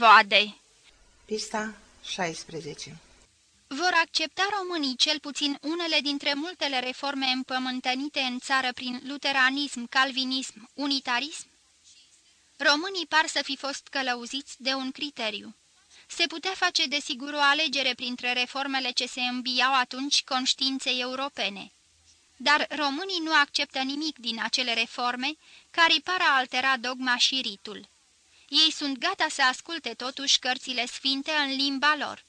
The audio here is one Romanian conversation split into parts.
voivode. Pista 16 Vor accepta românii cel puțin unele dintre multele reforme împământănite în țară prin luteranism, calvinism, unitarism? Românii par să fi fost călăuziți de un criteriu. Se putea face desigur o alegere printre reformele ce se îmbiau atunci conștiinței europene. Dar românii nu acceptă nimic din acele reforme care par a altera dogma și ritul. Ei sunt gata să asculte totuși cărțile sfinte în limba lor.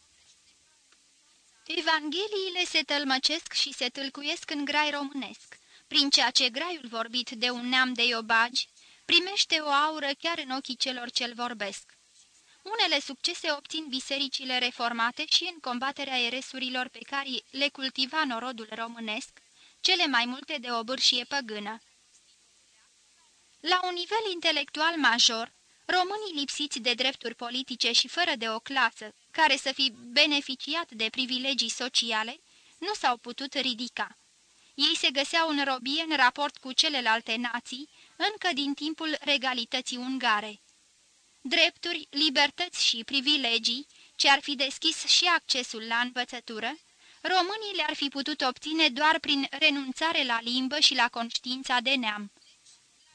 Evangheliile se tălmăcesc și se tâlcuiesc în grai românesc, prin ceea ce graiul vorbit de un neam de iobagi primește o aură chiar în ochii celor ce-l vorbesc. Unele succese obțin bisericile reformate și în combaterea eresurilor pe care le cultiva norodul românesc, cele mai multe de o bârșie păgână. La un nivel intelectual major, românii lipsiți de drepturi politice și fără de o clasă care să fi beneficiat de privilegii sociale, nu s-au putut ridica. Ei se găseau în robie în raport cu celelalte nații, încă din timpul regalității ungare. Drepturi, libertăți și privilegii, ce ar fi deschis și accesul la învățătură, românii le-ar fi putut obține doar prin renunțare la limbă și la conștiința de neam.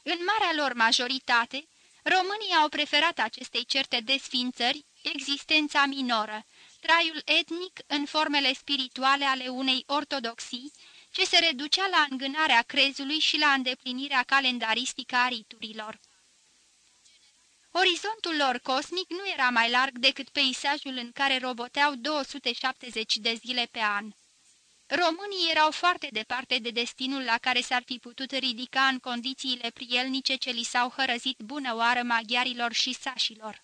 În marea lor majoritate, românii au preferat acestei certe desfințări existența minoră, traiul etnic în formele spirituale ale unei ortodoxii, ce se reducea la îngânarea crezului și la îndeplinirea calendaristică a riturilor. Orizontul lor cosmic nu era mai larg decât peisajul în care roboteau 270 de zile pe an. Românii erau foarte departe de destinul la care s-ar fi putut ridica în condițiile prielnice ce li s-au hărăzit bună oară maghiarilor și sașilor.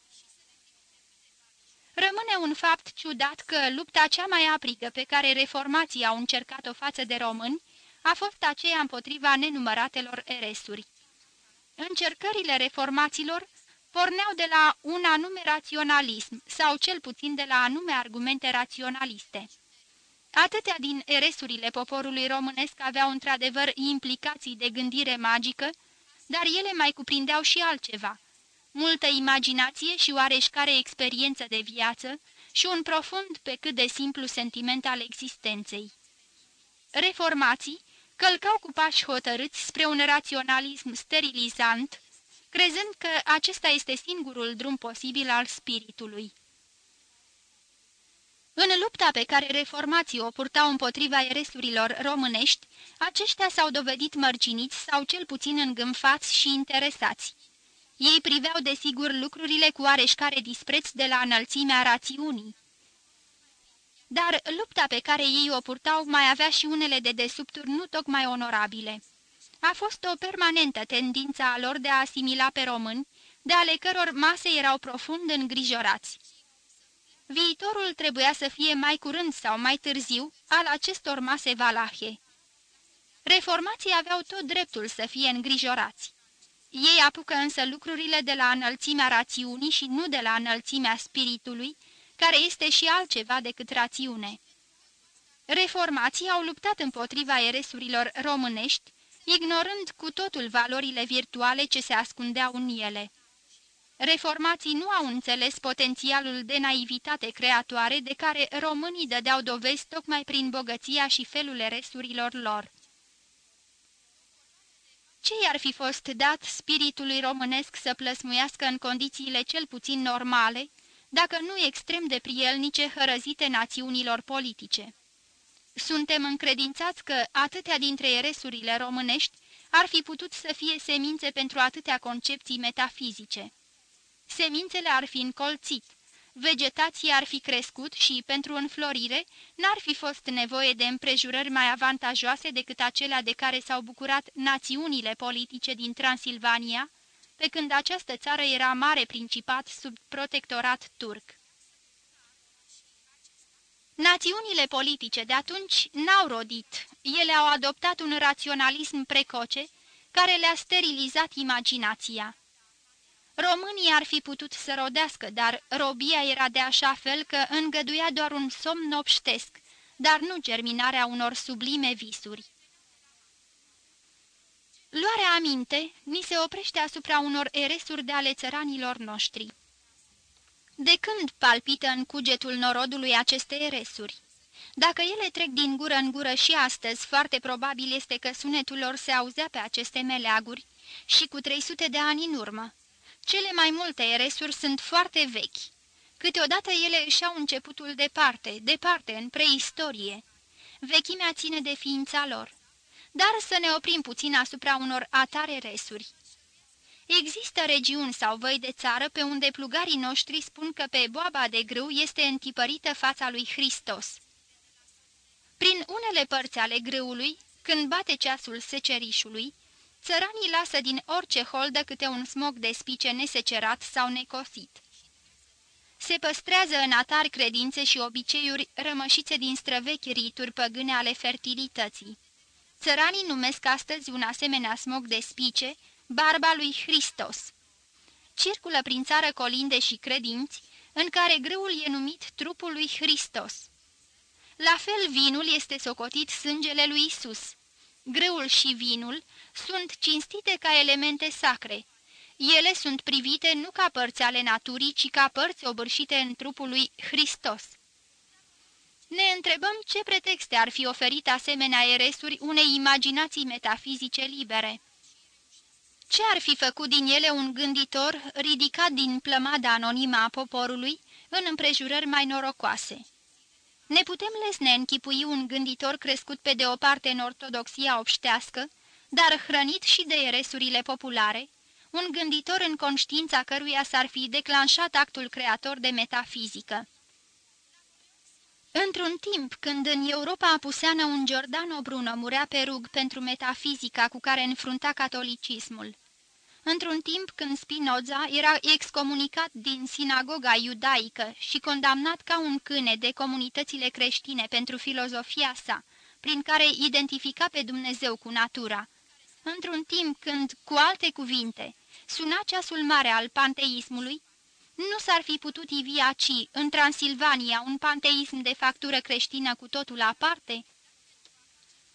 Rămâne un fapt ciudat că lupta cea mai aprigă pe care reformații au încercat-o față de români a fost aceea împotriva nenumăratelor eresuri. Încercările reformaților porneau de la un anume raționalism sau cel puțin de la anume argumente raționaliste. Atâtea din eresurile poporului românesc aveau într-adevăr implicații de gândire magică, dar ele mai cuprindeau și altceva – multă imaginație și oareșcare experiență de viață și un profund pe cât de simplu sentiment al existenței. Reformații călcau cu pași hotărâți spre un raționalism sterilizant, crezând că acesta este singurul drum posibil al spiritului. În lupta pe care reformații o purtau împotriva eresurilor românești, aceștia s-au dovedit mărginiți sau cel puțin îngânfați și interesați. Ei priveau desigur lucrurile cu areșcare dispreț de la înălțimea rațiunii. Dar lupta pe care ei o purtau mai avea și unele de desubturi nu tocmai onorabile. A fost o permanentă tendință a lor de a asimila pe români, de ale căror mase erau profund îngrijorați. Viitorul trebuia să fie mai curând sau mai târziu al acestor mase valahe. Reformații aveau tot dreptul să fie îngrijorați. Ei apucă însă lucrurile de la înălțimea rațiunii și nu de la înălțimea spiritului, care este și altceva decât rațiune. Reformații au luptat împotriva eresurilor românești, ignorând cu totul valorile virtuale ce se ascundeau în ele. Reformații nu au înțeles potențialul de naivitate creatoare de care românii dădeau dovezi tocmai prin bogăția și felul eresurilor lor. Ce i-ar fi fost dat spiritului românesc să plăsmuiască în condițiile cel puțin normale, dacă nu extrem de prielnice hărăzite națiunilor politice? Suntem încredințați că atâtea dintre eresurile românești ar fi putut să fie semințe pentru atâtea concepții metafizice. Semințele ar fi încolțit, vegetația ar fi crescut și, pentru înflorire, n-ar fi fost nevoie de împrejurări mai avantajoase decât acelea de care s-au bucurat națiunile politice din Transilvania, pe când această țară era mare principat sub protectorat turc. Națiunile politice de atunci n-au rodit, ele au adoptat un raționalism precoce, care le-a sterilizat imaginația. Românii ar fi putut să rodească, dar robia era de așa fel că îngăduia doar un somn obștesc, dar nu germinarea unor sublime visuri. Luarea aminte ni se oprește asupra unor eresuri de ale țăranilor noștri. De când palpită în cugetul norodului aceste eresuri? Dacă ele trec din gură în gură și astăzi, foarte probabil este că sunetul lor se auzea pe aceste meleaguri și cu 300 de ani în urmă. Cele mai multe eresuri sunt foarte vechi. Câteodată ele își au începutul departe, departe, în preistorie. Vechimea ține de ființa lor. Dar să ne oprim puțin asupra unor atare resuri. Există regiuni sau văi de țară pe unde plugarii noștri spun că pe boaba de grâu este întipărită fața lui Hristos. Prin unele părți ale grâului, când bate ceasul secerișului, țăranii lasă din orice holdă câte un smog de spice nesecerat sau necosit. Se păstrează în atari credințe și obiceiuri rămășițe din străvechi rituri păgâne ale fertilității. Țăranii numesc astăzi un asemenea smog de spice, barba lui Hristos. Circulă prin țară colinde și credinți, în care grâul e numit trupul lui Hristos. La fel vinul este socotit sângele lui Isus. Grâul și vinul sunt cinstite ca elemente sacre. Ele sunt privite nu ca părți ale naturii, ci ca părți obârșite în trupul lui Hristos. Ne întrebăm ce pretexte ar fi oferit asemenea eresuri unei imaginații metafizice libere. Ce ar fi făcut din ele un gânditor ridicat din plămada anonimă a poporului în împrejurări mai norocoase? Ne putem lesne închipui un gânditor crescut pe de o parte în ortodoxia obștească, dar hrănit și de eresurile populare, un gânditor în conștiința căruia s-ar fi declanșat actul creator de metafizică. Într-un timp, când în Europa apuseană un Giordano Bruno murea pe rug pentru metafizica cu care înfrunta catolicismul, într-un timp când Spinoza era excomunicat din sinagoga iudaică și condamnat ca un câine de comunitățile creștine pentru filozofia sa, prin care identifica pe Dumnezeu cu natura, într-un timp când, cu alte cuvinte, suna ceasul mare al panteismului, nu s-ar fi putut ivi aci, în Transilvania, un panteism de factură creștină cu totul aparte?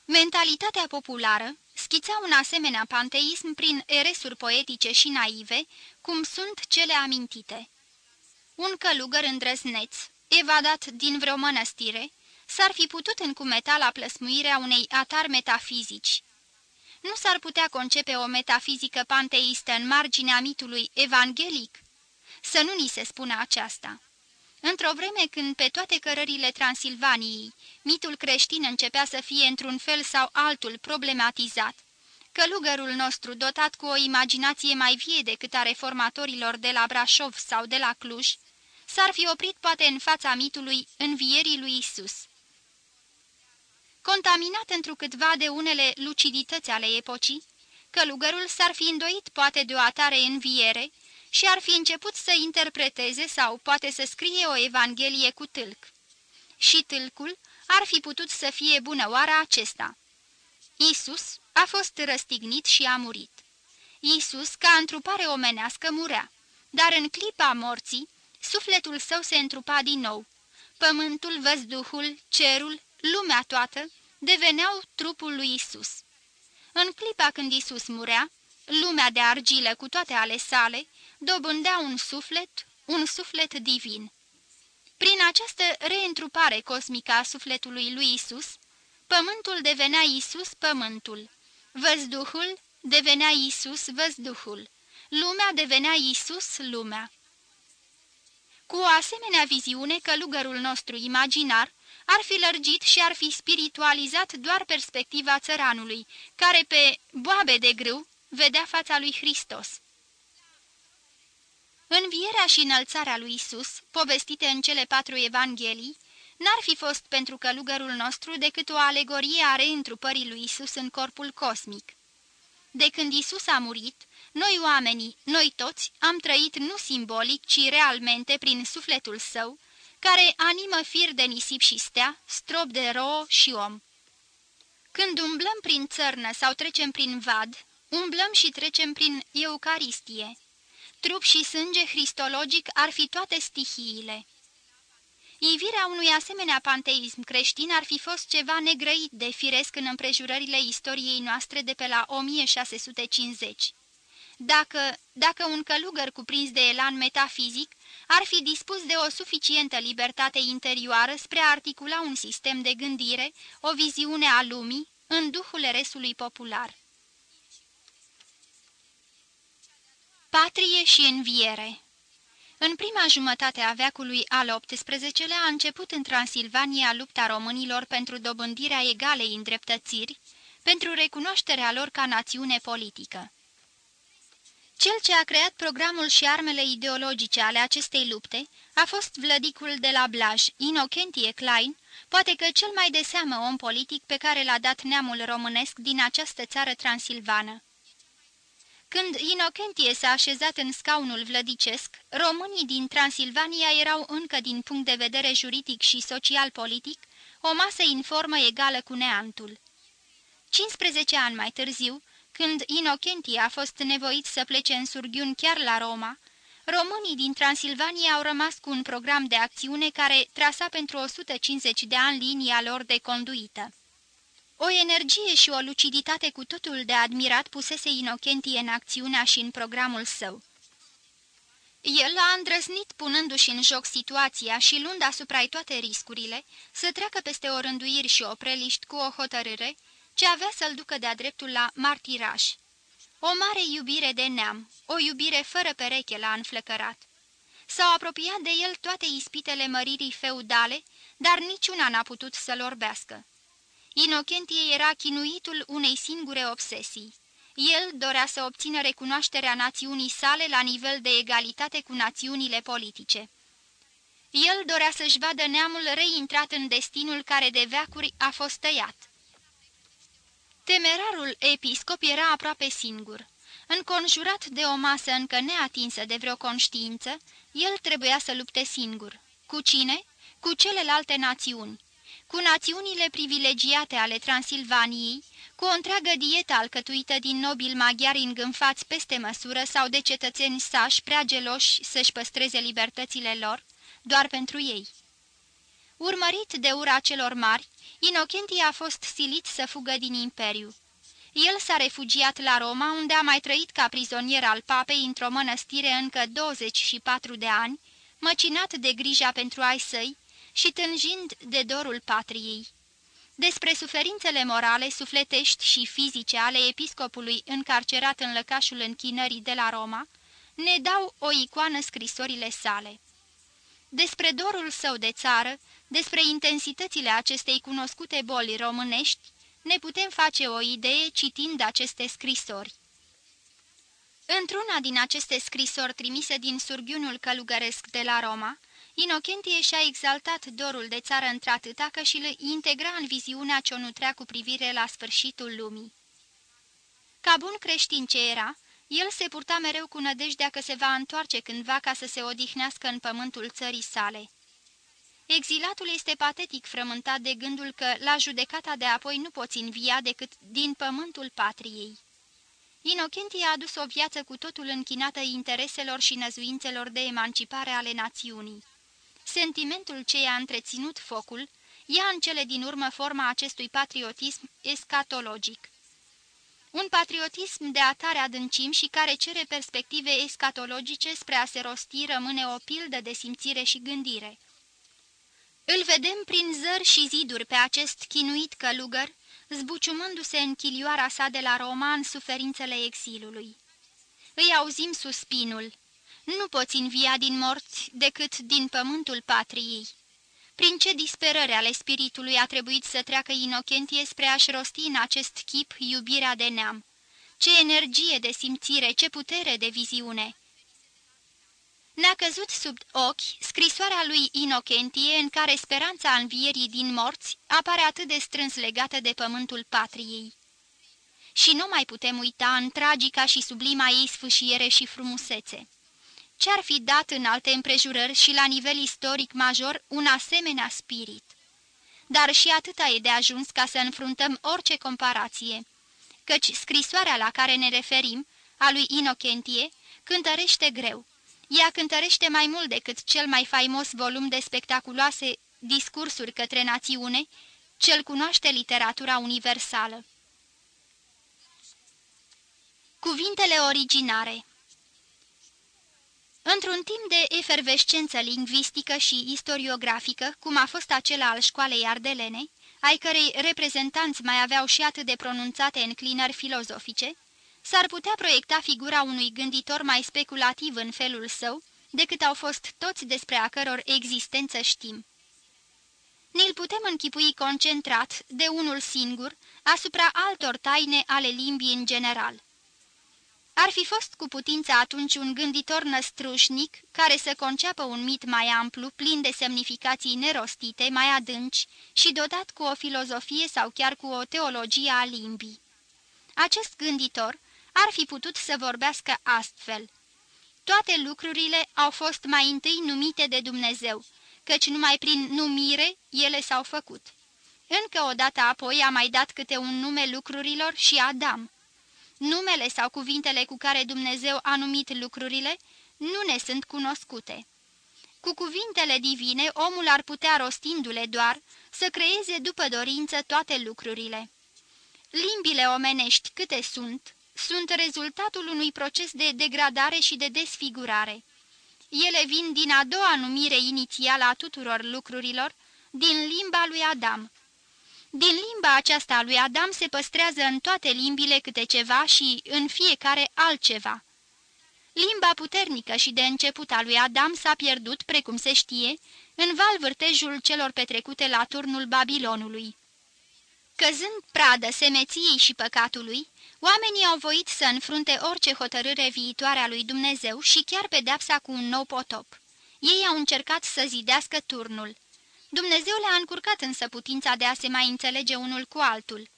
Mentalitatea populară schița un asemenea panteism prin eresuri poetice și naive, cum sunt cele amintite. Un călugăr îndrăzneț, evadat din vreo mănăstire, s-ar fi putut încumeta la plăsmuirea unei atar metafizici. Nu s-ar putea concepe o metafizică panteistă în marginea mitului evanghelic? Să nu ni se spună aceasta. Într-o vreme când pe toate cărările Transilvaniei mitul creștin începea să fie într-un fel sau altul problematizat, călugărul nostru, dotat cu o imaginație mai vie decât a reformatorilor de la Brașov sau de la Cluj, s-ar fi oprit poate în fața mitului învierii lui Isus. Contaminat întrucâtva de unele lucidități ale epocii, călugărul s-ar fi îndoit poate de o atare înviere și ar fi început să interpreteze sau poate să scrie o evanghelie cu tâlc. Și tâlcul ar fi putut să fie bună oara acesta. Isus a fost răstignit și a murit. Isus, ca întrupare omenească, murea, dar în clipa morții, sufletul său se întrupa din nou. Pământul, văzduhul, cerul, lumea toată deveneau trupul lui Isus. În clipa când Isus murea, lumea de argilă cu toate ale sale dobândea un suflet, un suflet divin. Prin această reîntrupare cosmică a sufletului lui Isus, pământul devenea Isus pământul, văzduhul devenea Isus văzduhul, lumea devenea Isus lumea. Cu o asemenea viziune, călugărul nostru imaginar ar fi lărgit și ar fi spiritualizat doar perspectiva țăranului, care pe boabe de grâu vedea fața lui Hristos. Învierea și înălțarea lui Isus, povestite în cele patru evanghelii, n-ar fi fost pentru călugărul nostru decât o alegorie a reîntrupării lui Isus în corpul cosmic. De când Isus a murit, noi oamenii, noi toți, am trăit nu simbolic, ci realmente prin sufletul său, care animă fir de nisip și stea, strop de rouă și om. Când umblăm prin țărnă sau trecem prin vad, umblăm și trecem prin Eucaristie. Trup și sânge cristologic ar fi toate stihiile. Ivirea unui asemenea panteism creștin ar fi fost ceva negrăit de firesc în împrejurările istoriei noastre de pe la 1650. Dacă, dacă un călugăr cuprins de elan metafizic ar fi dispus de o suficientă libertate interioară spre a articula un sistem de gândire, o viziune a lumii, în duhul resului popular. Patrie și înviere În prima jumătate a veacului al XVIII-lea a început în Transilvania lupta românilor pentru dobândirea egalei îndreptățiri, pentru recunoașterea lor ca națiune politică. Cel ce a creat programul și armele ideologice ale acestei lupte a fost vlădicul de la Blaj, Inocentie Klein, poate că cel mai de seamă om politic pe care l-a dat neamul românesc din această țară transilvană. Când Inocentie s-a așezat în scaunul vlădicesc, românii din Transilvania erau încă din punct de vedere juridic și social-politic o masă informă egală cu neantul. 15 ani mai târziu, când Inocentie a fost nevoit să plece în surghiuni chiar la Roma, românii din Transilvania au rămas cu un program de acțiune care trasa pentru 150 de ani linia lor de conduită. O energie și o luciditate cu totul de admirat pusese Inocentie în acțiunea și în programul său. El a îndrăznit punându-și în joc situația și luând asupra toate riscurile, să treacă peste o rânduiri și o preliști cu o hotărâre, ce avea să-l ducă de-a dreptul la martiraș. O mare iubire de neam, o iubire fără pereche l-a înflăcărat. S-au apropiat de el toate ispitele măririi feudale, dar niciuna n-a putut să-l orbească. Inocentie era chinuitul unei singure obsesii. El dorea să obțină recunoașterea națiunii sale la nivel de egalitate cu națiunile politice. El dorea să-și vadă neamul reintrat în destinul care de veacuri a fost tăiat. Temerarul episcop era aproape singur. Înconjurat de o masă încă neatinsă de vreo conștiință, el trebuia să lupte singur. Cu cine? Cu celelalte națiuni. Cu națiunile privilegiate ale Transilvaniei, cu o întreagă dietă alcătuită din nobili maghiari îngânfați peste măsură sau de cetățeni sași prea geloși să-și păstreze libertățile lor, doar pentru ei. Urmărit de ura celor mari, Inocentie a fost silit să fugă din imperiu. El s-a refugiat la Roma, unde a mai trăit ca prizonier al papei într-o mănăstire încă 24 de ani, măcinat de grija pentru ai săi și tânjind de dorul patriei. Despre suferințele morale, sufletești și fizice ale episcopului încarcerat în lăcașul închinării de la Roma, ne dau o icoană scrisorile sale. Despre dorul său de țară, despre intensitățile acestei cunoscute boli românești, ne putem face o idee citind aceste scrisori. Într-una din aceste scrisori trimise din surghiunul călugăresc de la Roma, Inocentie și-a exaltat dorul de țară într-atâta că și le integra în viziunea ce o nutrea cu privire la sfârșitul lumii. Ca bun creștin ce era, el se purta mereu cu nădejdea că se va întoarce cândva ca să se odihnească în pământul țării sale. Exilatul este patetic frământat de gândul că la judecata de apoi nu poți învia decât din pământul patriei. Inocentie a adus o viață cu totul închinată intereselor și năzuințelor de emancipare ale națiunii. Sentimentul ce i-a întreținut focul ia în cele din urmă forma acestui patriotism escatologic. Un patriotism de atare adâncim și care cere perspective escatologice spre a se rosti rămâne o pildă de simțire și gândire. Îl vedem prin zări și ziduri pe acest chinuit călugăr, zbuciumându-se în chilioara sa de la Roma în suferințele exilului. Îi auzim suspinul. Nu poți învia din morți decât din pământul patriei. Prin ce disperări ale spiritului a trebuit să treacă Inocentie spre a-și rosti în acest chip iubirea de neam? Ce energie de simțire, ce putere de viziune! Ne-a căzut sub ochi scrisoarea lui Inocentie în care speranța învierii din morți apare atât de strâns legată de pământul patriei. Și nu mai putem uita în tragica și sublima ei sfâșiere și frumusețe. Ce-ar fi dat în alte împrejurări și la nivel istoric major un asemenea spirit? Dar și atâta e de ajuns ca să înfruntăm orice comparație, căci scrisoarea la care ne referim, a lui Inocentie, cântărește greu ea cântărește mai mult decât cel mai faimos volum de spectaculoase discursuri către națiune, cel cunoaște literatura universală. Cuvintele originare Într-un timp de efervescență lingvistică și istoriografică, cum a fost acela al școalei ardelene, ai cărei reprezentanți mai aveau și atât de pronunțate înclinări filozofice, s-ar putea proiecta figura unui gânditor mai speculativ în felul său decât au fost toți despre a căror existență știm. Ni-l putem închipui concentrat, de unul singur, asupra altor taine ale limbii în general. Ar fi fost cu putință atunci un gânditor năstrușnic care să conceapă un mit mai amplu, plin de semnificații nerostite, mai adânci și dotat cu o filozofie sau chiar cu o teologie a limbii. Acest gânditor ar fi putut să vorbească astfel. Toate lucrurile au fost mai întâi numite de Dumnezeu, căci numai prin numire ele s-au făcut. Încă o dată apoi a mai dat câte un nume lucrurilor și Adam. Numele sau cuvintele cu care Dumnezeu a numit lucrurile nu ne sunt cunoscute. Cu cuvintele divine, omul ar putea, rostindu-le doar, să creeze după dorință toate lucrurile. Limbile omenești câte sunt, sunt rezultatul unui proces de degradare și de desfigurare. Ele vin din a doua numire inițială a tuturor lucrurilor, din limba lui Adam. Din limba aceasta a lui Adam se păstrează în toate limbile câte ceva și în fiecare altceva. Limba puternică și de început a lui Adam s-a pierdut, precum se știe, în val vârtejul celor petrecute la turnul Babilonului. Căzând pradă semeției și păcatului, oamenii au voit să înfrunte orice hotărâre viitoare a lui Dumnezeu și chiar pedepsa cu un nou potop. Ei au încercat să zidească turnul. Dumnezeu le-a încurcat însă putința de a se mai înțelege unul cu altul.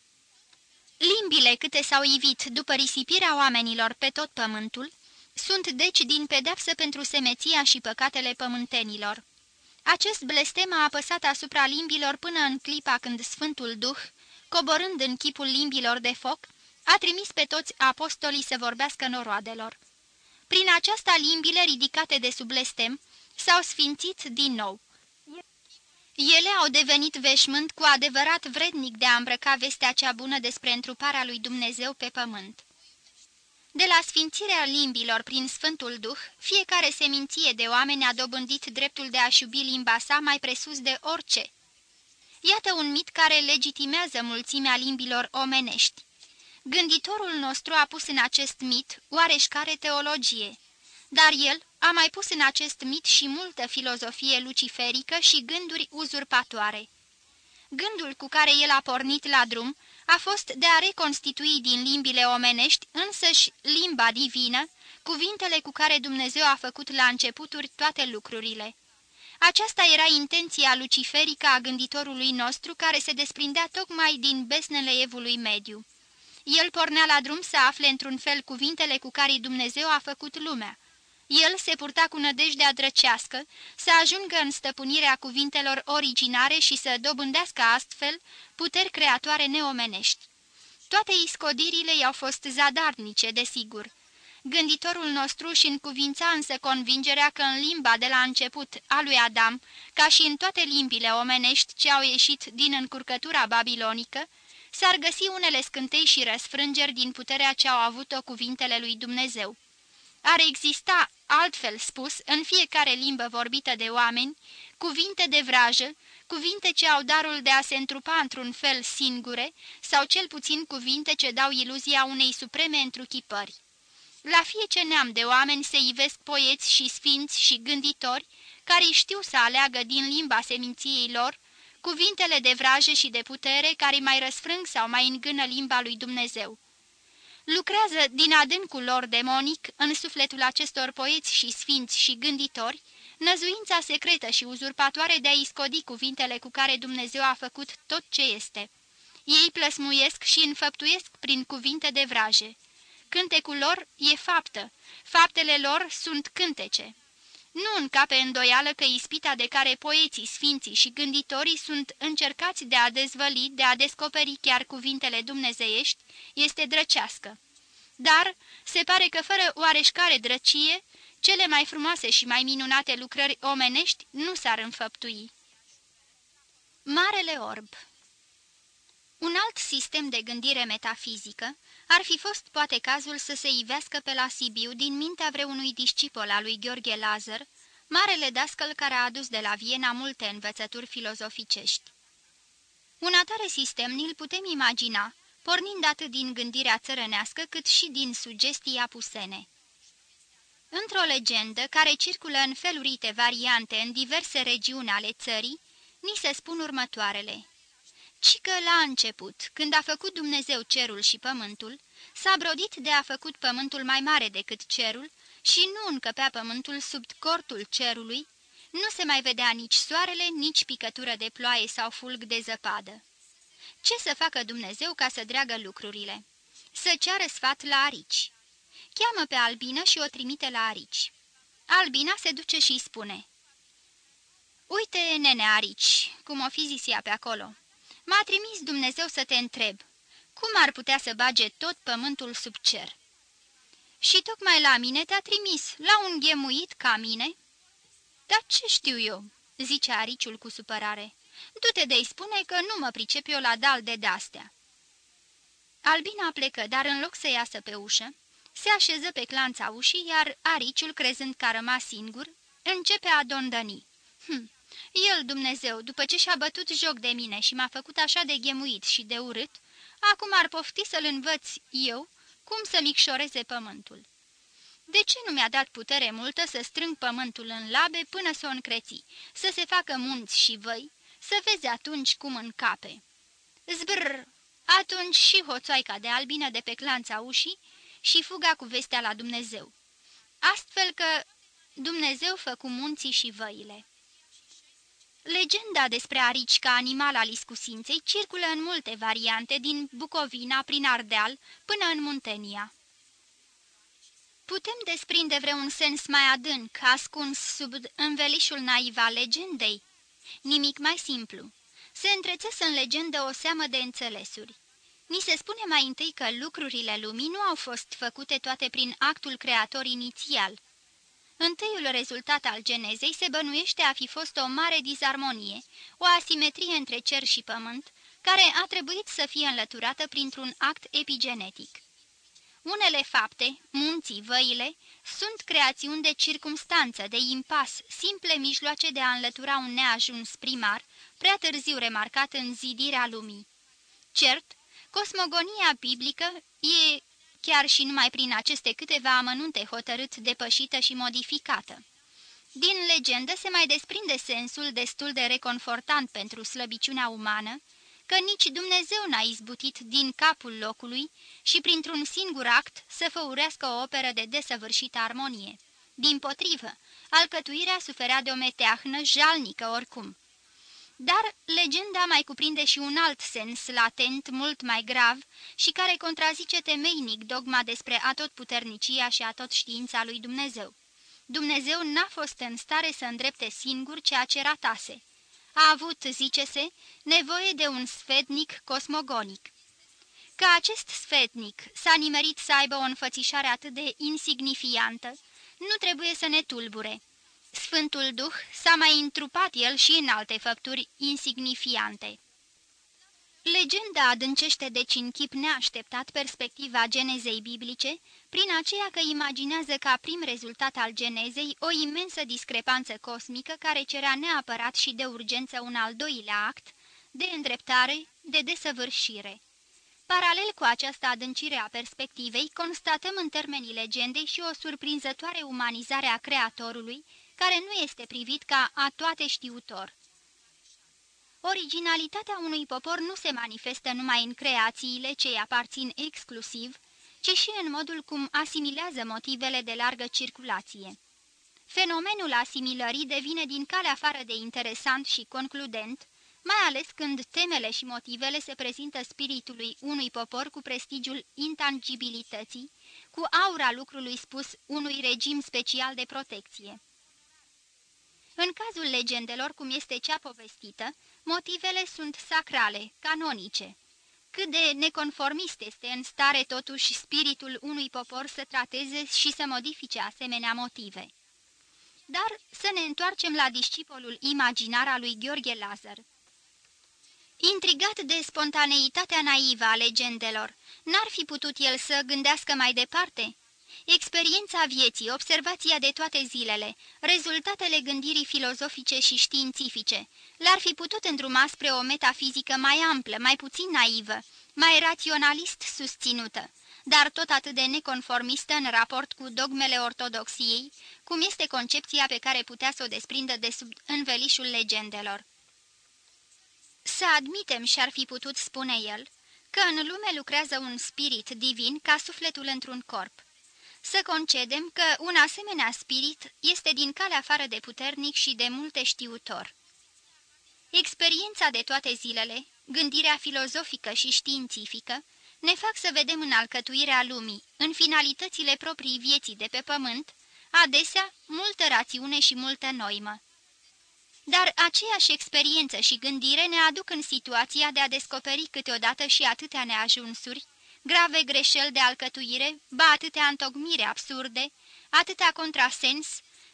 Limbile câte s-au ivit după risipirea oamenilor pe tot pământul, sunt deci din pedepsă pentru semeția și păcatele pământenilor. Acest blestem a apăsat asupra limbilor până în clipa când Sfântul Duh, coborând în chipul limbilor de foc, a trimis pe toți apostolii să vorbească noroadelor. Prin aceasta limbile ridicate de sub blestem s-au sfințit din nou. Ele au devenit veșmânt cu adevărat vrednic de a îmbrăca vestea cea bună despre întruparea lui Dumnezeu pe pământ. De la sfințirea limbilor prin Sfântul Duh, fiecare seminție de oameni a dobândit dreptul de a-și iubi limba sa mai presus de orice. Iată un mit care legitimează mulțimea limbilor omenești. Gânditorul nostru a pus în acest mit oareșcare teologie, dar el a mai pus în acest mit și multă filozofie luciferică și gânduri uzurpatoare. Gândul cu care el a pornit la drum a fost de a reconstitui din limbile omenești însăși limba divină, cuvintele cu care Dumnezeu a făcut la începuturi toate lucrurile. Aceasta era intenția luciferică a gânditorului nostru care se desprindea tocmai din besnele evului mediu. El pornea la drum să afle într-un fel cuvintele cu care Dumnezeu a făcut lumea. El se purta cu nădejdea drăcească să ajungă în stăpânirea cuvintelor originare și să dobândească astfel puteri creatoare neomenești. Toate iscodirile i-au fost zadarnice, desigur. Gânditorul nostru și încuvința însă convingerea că în limba de la început a lui Adam, ca și în toate limbile omenești ce au ieșit din încurcătura babilonică, s-ar găsi unele scântei și răsfrângeri din puterea ce au avut-o cuvintele lui Dumnezeu. Ar exista, altfel spus, în fiecare limbă vorbită de oameni, cuvinte de vrajă, cuvinte ce au darul de a se întrupa într-un fel singure, sau cel puțin cuvinte ce dau iluzia unei supreme întruchipări. La fie ce neam de oameni se ivesc poeți și sfinți și gânditori, care știu să aleagă din limba seminției lor, cuvintele de vrajă și de putere care mai răsfrâng sau mai îngână limba lui Dumnezeu. Lucrează din adâncul lor demonic în sufletul acestor poeți și sfinți și gânditori, năzuința secretă și uzurpatoare de a iscodi cuvintele cu care Dumnezeu a făcut tot ce este. Ei plăsmuiesc și înfăptuiesc prin cuvinte de vraje. Cântecul lor e faptă, faptele lor sunt cântece. Nu încape îndoială că ispita de care poeții, sfinții și gânditorii sunt încercați de a dezvăli, de a descoperi chiar cuvintele dumnezeiești, este drăcească. Dar se pare că fără oareșcare drăcie, cele mai frumoase și mai minunate lucrări omenești nu s-ar înfăptui. Marele Orb Un alt sistem de gândire metafizică Ar fi fost poate cazul să se ivească pe la Sibiu din mintea vreunui discipol al lui Gheorghe Lazar, marele dascăl care a adus de la Viena multe învățături filozoficești. Un atare sistem ni-l putem imagina, pornind atât din gândirea țărănească cât și din sugestii apusene. Într-o legendă care circulă în felurite variante în diverse regiuni ale țării, ni se spun următoarele. Ci că la început, când a făcut Dumnezeu cerul și pământul, s-a brodit de a făcut pământul mai mare decât cerul și nu încăpea pământul sub cortul cerului, nu se mai vedea nici soarele, nici picătură de ploaie sau fulg de zăpadă. Ce să facă Dumnezeu ca să dreagă lucrurile? Să ceară sfat la arici. Cheamă pe Albina și o trimite la arici. Albina se duce și îi spune Uite, nene arici, cum o fi zis ea pe acolo. M-a trimis Dumnezeu să te întreb. Cum ar putea să bage tot pământul sub cer? Și tocmai la mine te-a trimis, la un ghemuit ca mine?" Dar ce știu eu?" zice ariciul cu supărare. Du-te de-i spune că nu mă pricep eu la dal de de-astea." Albina plecă, dar în loc să iasă pe ușă, se așeză pe clanța ușii, iar ariciul, crezând că a rămas singur, începe a dondăni. Hm, el, Dumnezeu, după ce și-a bătut joc de mine și m-a făcut așa de ghemuit și de urât, acum ar pofti să-l învăț eu cum să micșoreze pământul. De ce nu mi-a dat putere multă să strâng pământul în labe până să o încreți, să se facă munți și văi, să vezi atunci cum încape? Zbrr! Atunci și hoțoaica de albină de pe clanța ușii și fuga cu vestea la Dumnezeu. Astfel că Dumnezeu făcu munții și văile. Legenda despre arici ca animal al iscusinței circulă în multe variante din Bucovina prin Ardeal până în Muntenia. Putem desprinde vreun sens mai adânc, ascuns sub învelișul naiv al legendei? Nimic mai simplu. Se întrețes în legendă o seamă de înțelesuri. Ni se spune mai întâi că lucrurile lumii nu au fost făcute toate prin actul creator inițial. Întâiul rezultat al genezei se bănuiește a fi fost o mare disarmonie, o asimetrie între cer și pământ, care a trebuit să fie înlăturată printr-un act epigenetic. Unele fapte, munții, văile, sunt creațiuni de circumstanță, de impas, simple mijloace de a înlătura un neajuns primar, prea târziu remarcat în zidirea lumii. Cert, cosmogonia biblică e chiar și numai prin aceste câteva amănunte hotărât depășită și modificată. Din legendă se mai desprinde sensul destul de reconfortant pentru slăbiciunea umană, că nici Dumnezeu n-a izbutit din capul locului și printr-un singur act să făurească o operă de desăvârșită armonie. Din potrivă, alcătuirea suferea de o meteahnă jalnică oricum. Dar legenda mai cuprinde și un alt sens latent, mult mai grav și care contrazice temeinic dogma despre atotputernicia și atot știința lui Dumnezeu. Dumnezeu n-a fost în stare să îndrepte singur ceea ce ratase. A avut, zice-se, nevoie de un sfetnic cosmogonic. Că acest sfetnic s-a nimerit să aibă o înfățișare atât de insignifiantă, nu trebuie să ne tulbure Sfântul Duh s-a mai întrupat el și în alte făpturi insignifiante. Legenda adâncește deci în chip neașteptat perspectiva genezei biblice, prin aceea că imaginează ca prim rezultat al genezei o imensă discrepanță cosmică care cerea neapărat și de urgență un al doilea act, de îndreptare, de desăvârșire. Paralel cu această adâncire a perspectivei, constatăm în termenii legendei și o surprinzătoare umanizare a Creatorului, care nu este privit ca a toate știutor. Originalitatea unui popor nu se manifestă numai în creațiile ce îi aparțin exclusiv, ci și în modul cum asimilează motivele de largă circulație. Fenomenul asimilării devine din calea afară de interesant și concludent, mai ales când temele și motivele se prezintă spiritului unui popor cu prestigiul intangibilității, cu aura lucrului spus unui regim special de protecție. În cazul legendelor, cum este cea povestită, motivele sunt sacrale, canonice. Cât de neconformist este în stare totuși spiritul unui popor să trateze și să modifice asemenea motive. Dar să ne întoarcem la discipolul imaginar al lui Gheorghe Lazar. Intrigat de spontaneitatea naivă a legendelor, n-ar fi putut el să gândească mai departe? Experiența vieții, observația de toate zilele, rezultatele gândirii filozofice și științifice, l-ar fi putut îndruma spre o metafizică mai amplă, mai puțin naivă, mai raționalist susținută, dar tot atât de neconformistă în raport cu dogmele ortodoxiei, cum este concepția pe care putea să o desprindă de sub învelișul legendelor. Să admitem, și-ar fi putut spune el, că în lume lucrează un spirit divin ca sufletul într-un corp. Să concedem că un asemenea spirit este din calea afară de puternic și de multe știutor. Experiența de toate zilele, gândirea filozofică și științifică, ne fac să vedem în alcătuirea lumii, în finalitățile proprii vieții de pe pământ, adesea multă rațiune și multă noimă. Dar aceeași experiență și gândire ne aduc în situația de a descoperi câteodată și atâtea neajunsuri, grave greșeli de alcătuire, ba atâtea întocmire absurde, atâtea contrasens,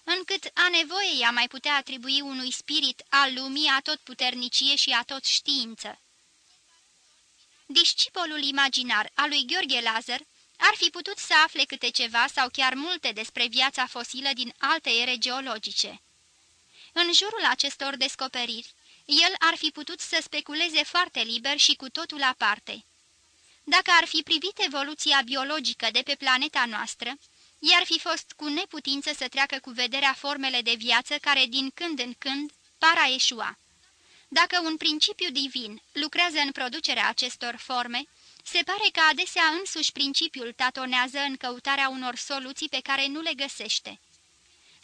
încât a nevoie ea mai putea atribui unui spirit al lumii a tot puternicie și a tot știință. Discipolul imaginar al lui Gheorghe Lazar ar fi putut să afle câte ceva sau chiar multe despre viața fosilă din alte ere geologice. În jurul acestor descoperiri, el ar fi putut să speculeze foarte liber și cu totul aparte. Dacă ar fi privit evoluția biologică de pe planeta noastră, i-ar fi fost cu neputință să treacă cu vederea formele de viață care din când în când par a eșua. Dacă un principiu divin lucrează în producerea acestor forme, se pare că adesea însuși principiul tatonează în căutarea unor soluții pe care nu le găsește.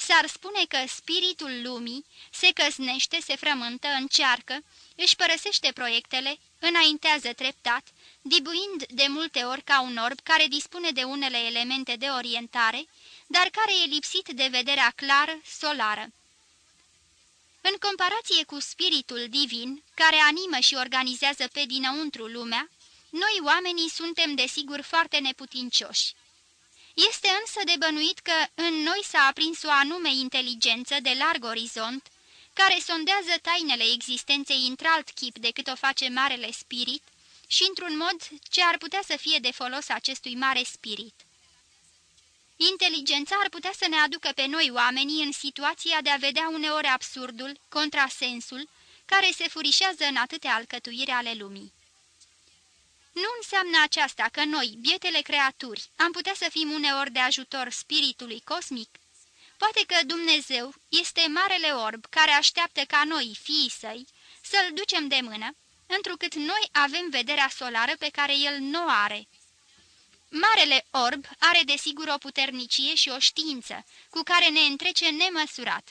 S-ar spune că spiritul lumii se căznește, se frământă, încearcă, își părăsește proiectele, înaintează treptat, dibuind de multe ori ca un orb care dispune de unele elemente de orientare, dar care e lipsit de vederea clară, solară. În comparație cu spiritul divin, care animă și organizează pe dinăuntru lumea, noi oamenii suntem desigur foarte neputincioși. Este însă de bănuit că în noi s-a aprins o anume inteligență de larg orizont, care sondează tainele existenței într-alt chip decât o face Marele Spirit și într-un mod ce ar putea să fie de folos acestui mare spirit. Inteligența ar putea să ne aducă pe noi oamenii în situația de a vedea uneori absurdul, contrasensul, care se furișează în atâtea alcătuiri ale lumii. Nu înseamnă aceasta că noi, bietele creaturi, am putea să fim uneori de ajutor spiritului cosmic? Poate că Dumnezeu este marele orb care așteaptă ca noi, fiii săi, să-l ducem de mână, întrucât noi avem vederea solară pe care el nu are. Marele orb are desigur o puternicie și o știință, cu care ne întrece nemăsurat.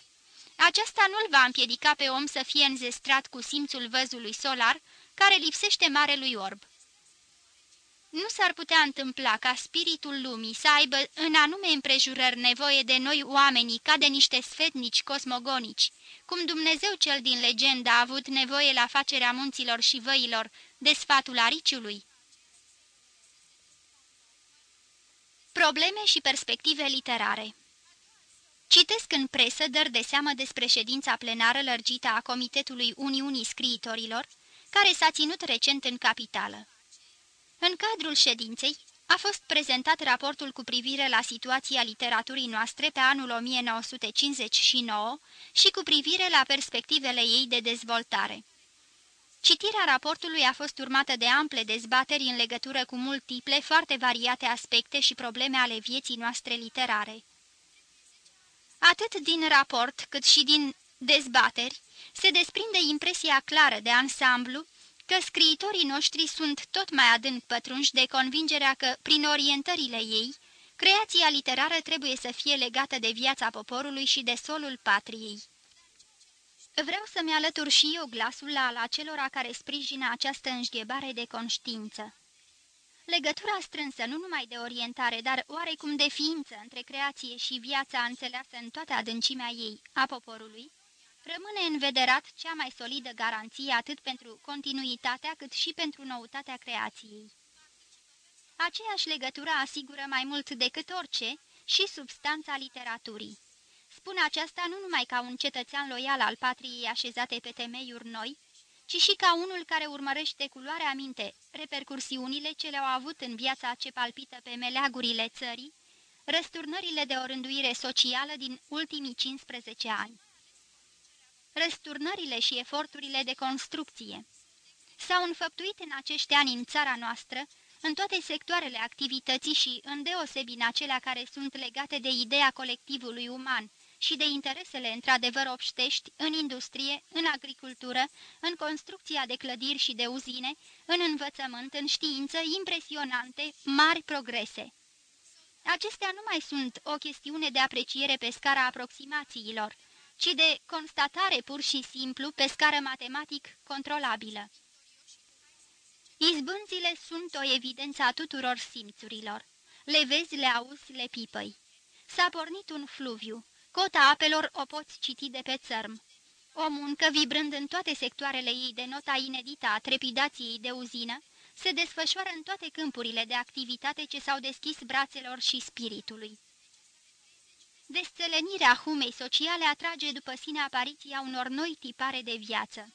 Aceasta nu-l va împiedica pe om să fie înzestrat cu simțul văzului solar, care lipsește marelui orb. Nu s-ar putea întâmpla ca spiritul lumii să aibă în anume împrejurări nevoie de noi oamenii ca de niște sfetnici cosmogonici, cum Dumnezeu cel din legendă a avut nevoie la facerea munților și văilor de sfatul ariciului? Probleme și perspective literare Citesc în presă dăr de seamă despre ședința plenară lărgită a Comitetului Uniunii Scriitorilor, care s-a ținut recent în capitală. În cadrul ședinței a fost prezentat raportul cu privire la situația literaturii noastre pe anul 1959 și cu privire la perspectivele ei de dezvoltare. Citirea raportului a fost urmată de ample dezbateri în legătură cu multiple, foarte variate aspecte și probleme ale vieții noastre literare. Atât din raport cât și din dezbateri se desprinde impresia clară de ansamblu că scriitorii noștri sunt tot mai adânc pătrunși de convingerea că, prin orientările ei, creația literară trebuie să fie legată de viața poporului și de solul patriei. Vreau să-mi alătur și eu glasul la al acelora care sprijină această înșghebare de conștiință. Legătura strânsă nu numai de orientare, dar oarecum de ființă între creație și viața înțeleasă în toată adâncimea ei, a poporului, rămâne învederat cea mai solidă garanție atât pentru continuitatea cât și pentru noutatea creației. Aceeași legătură asigură mai mult decât orice și substanța literaturii. Spun aceasta nu numai ca un cetățean loial al patriei așezate pe temeiuri noi, ci și ca unul care urmărește cu luare aminte repercursiunile ce le-au avut în viața ce palpită pe meleagurile țării, răsturnările de orânduire socială din ultimii 15 ani. Răsturnările și eforturile de construcție s-au înfăptuit în acești ani în țara noastră, în toate sectoarele activității și îndeosebi în acelea care sunt legate de ideea colectivului uman și de interesele într-adevăr obștești în industrie, în agricultură, în construcția de clădiri și de uzine, în învățământ, în știință, impresionante, mari progrese. Acestea nu mai sunt o chestiune de apreciere pe scara aproximațiilor, ci de constatare pur și simplu pe scară matematic controlabilă. Izbânzile sunt o evidență a tuturor simțurilor. Le vezi, le auzi, le pipăi. S-a pornit un fluviu. Cota apelor o poți citi de pe țărm. O muncă, vibrând în toate sectoarele ei de nota inedită a trepidației de uzină, se desfășoară în toate câmpurile de activitate ce s-au deschis brațelor și spiritului. Desțelenirea humei sociale atrage după sine apariția unor noi tipare de viață.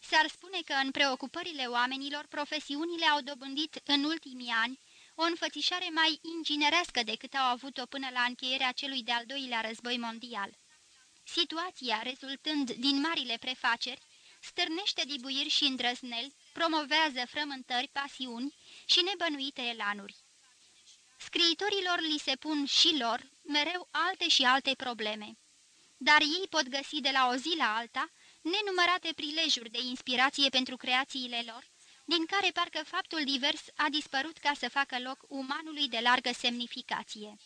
S-ar spune că în preocupările oamenilor profesiunile au dobândit în ultimii ani o înfățișare mai inginerească decât au avut-o până la încheierea celui de-al doilea război mondial. Situația, rezultând din marile prefaceri, stârnește dibuiri și îndrăzneli, promovează frământări, pasiuni și nebănuite elanuri. Scriitorilor li se pun și lor mereu alte și alte probleme, dar ei pot găsi de la o zi la alta nenumărate prilejuri de inspirație pentru creațiile lor, din care parcă faptul divers a dispărut ca să facă loc umanului de largă semnificație.